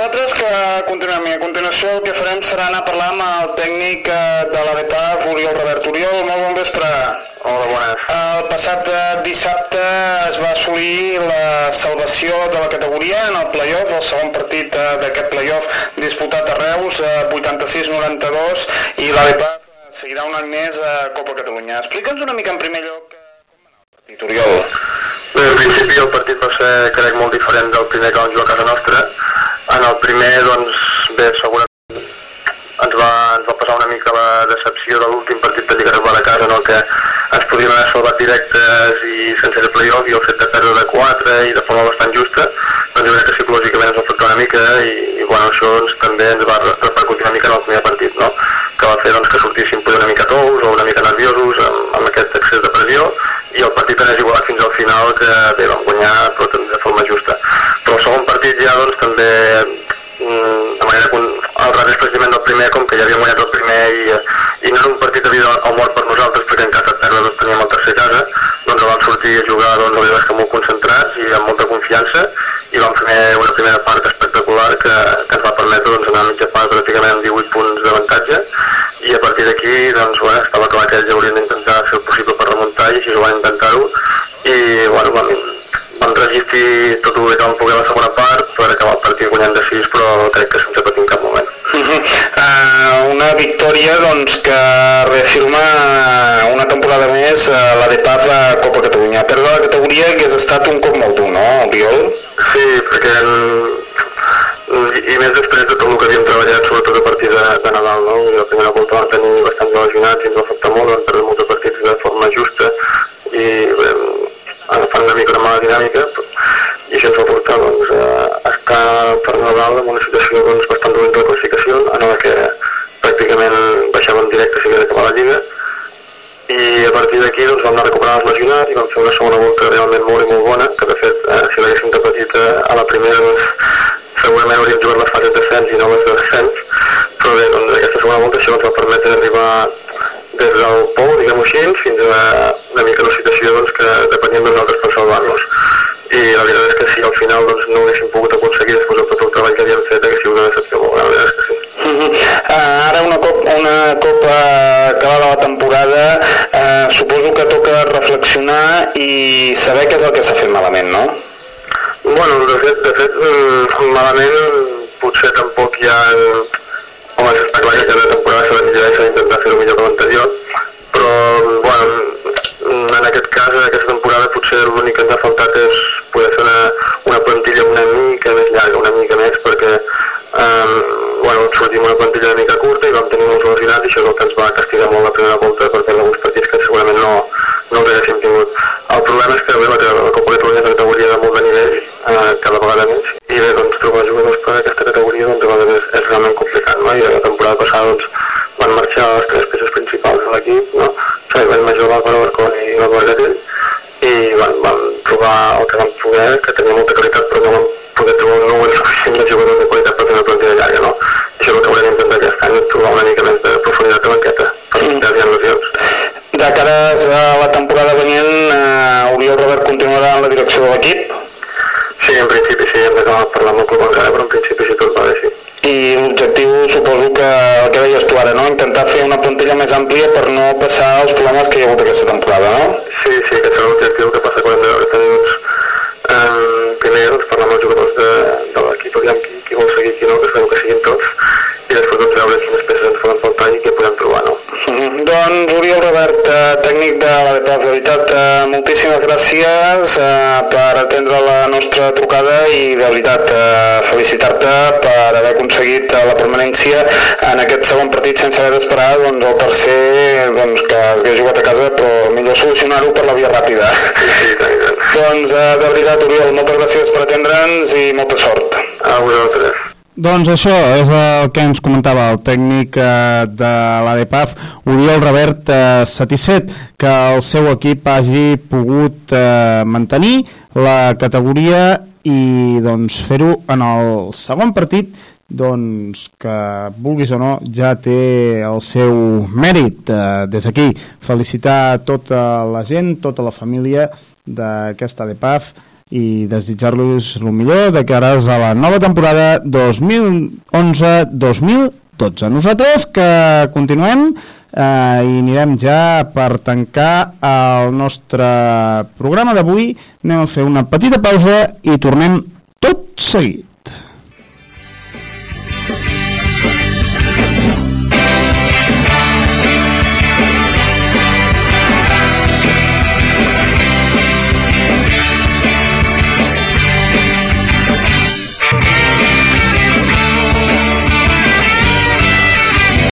nosaltres que continuem i a continuació el que farem serà anar a parlar amb el tècnic eh, de la BEPAF, Oriol Robert. Oriol, molt bon vespre. Hola, bones. El passat eh, dissabte es va assolir la salvació de la categoria en el playoff, el segon partit eh, d'aquest playoff disputat a Reus, eh, 86-92, i la BEPAF eh, seguirà un any més a Copa Catalunya. Explica'ns una mica en primer lloc partit, Oriol. Bé, en principi el partit va ser, crec, molt diferent del primer que vam jugar a casa nostra. En el primer, doncs, bé, segurament ens va, ens va passar una mica la decepció de l'últim partit de Lliga Regular a casa en el que ens podríem haver salvat directes i sense el playoff i el fet de perdre de 4 i de forma bastant justa, doncs jo crec que psicològicament ens va afectar una mica i, i bueno, això doncs, també ens va repercutir una mica en el primer partit, no? que va fer doncs, que sortíssim una mica tous o una mica nerviosos amb, amb aquest excés de pressió i el partit anés igualat fins al final que bé, vam guanyar però també de forma justa. El segon partit ja doncs, també mm, de manera que al revés precisament del primer, com que ja havíem guanyat el primer i, i no era un partit de vida o mort per nosaltres, perquè en cas de perdre doncs, teníem el tercer casa, doncs vam sortir a jugar doncs, a l'Ibasca molt concentrats i amb molta confiança i vam fer una primera part espectacular que, que ens va permetre doncs, anar a mitja part pràcticament amb 18 punts d'avantatge i a partir d'aquí doncs, bueno, estava clar que ells haurien d'intentar fer el possible per remuntar i així ho van intentar-ho i bueno, vam, vam resistir tot el que vam poder a la segona part per acabar el partit guanyant de 6 però crec que sense patir en cap moment. Uh -huh. uh, una victòria doncs, que reafirma una temporada més uh, la de PAF a Copa Catalunya. Perdre la categoria hagués estat un cop molt dur, no, Oriol? Sí, perquè en, i més després de tot el que havíem treballat, sobretot a partir de, de Nadal, no? La primera volta vam tenir bastants lesionats i ens va afectar molt, vam perdre molts partits de forma justa i bé, mala dinàmica i això ens va portar doncs, a estar per Nadal en una situació doncs, bastant dolenta de classificació en la que pràcticament baixàvem directe si havia d'acabar la Lliga i a partir d'aquí doncs, vam anar recuperant els lesionats i vam fer una segona volta realment molt i molt bona, que de fet, eh, si l'haguéssim repetit eh, a la primera, doncs, segurament hauríem jugat les fases final doncs, no ho haguéssim pogut aconseguir després de tot el treball que havíem fet, hagués sigut una decepció molt gran, la veritat és que sí. Uh -huh. uh, ara una, cop, una copa acabada la temporada uh, suposo que toca reflexionar i saber què és el que s'ha fet malament, no? Bueno, de fet, de fet mm, malament potser tampoc hi ha... doncs, van marxar les tres peces principals de l'equip, no? Xavi Vallmajor, l'Àlvaro Barcón i l'Àlvaro Gatell, i van, van trobar el que van poder, que tenia molta qualitat, però no van poder trobar un número suficient de jugadors de qualitat per tenir una plantilla llarga, no? Això és el que haurem d'intentar aquest any, trobar una mica més de profunditat de banqueta, per evitar mm. lesions. De cara a la temporada venint, eh, Oriol Robert continuarà en la direcció de l'equip? Sí, en principi sí, hem d'acabar parlant amb el club encara, però en principi sí tot va bé, sí. I l'objectiu suposo que el que deies tu ara, no? Intentar fer una plantilla més àmplia per no passar els problemes que hi ha hagut aquesta temporada, no? Sí, sí, aquest és l'objectiu que passa quan hem doncs, eh, primer doncs, parlar amb els jugadors de, de l'equip, aviam qui, qui vol seguir, qui no, que esperem que siguin tots, i després doncs, veure quines peces ens poden faltar i què podem trobar, no? Mm -hmm. Doncs Oriol Robert, tècnic de la DPAF, de veritat, eh, moltíssimes gràcies eh, per atendre la nostra trucada i de veritat eh, felicitar-te per haver aconseguit la permanència en aquest segon partit sense haver d'esperar doncs, el tercer doncs, que es hagués jugat a casa, però millor solucionar-ho per la via ràpida. Sí, sí, doncs de veritat, Oriol, moltes gràcies per atendre'ns i molta sort. A vosaltres. Doncs això és el que ens comentava el tècnic eh, de l'ADPAF, Oriol Robert, eh, satisfet que el seu equip hagi pogut eh, mantenir la categoria i doncs, fer-ho en el segon partit doncs que vulguis o no ja té el seu mèrit. Eh, des d'aquí felicitar tota la gent, tota la família d'aquesta DEPAF i desitjar-los el millor de cares a la nova temporada 2011-2012. Nosaltres que continuem eh, i anirem ja per tancar el nostre programa d'avui, anem a fer una petita pausa i tornem tot seguit.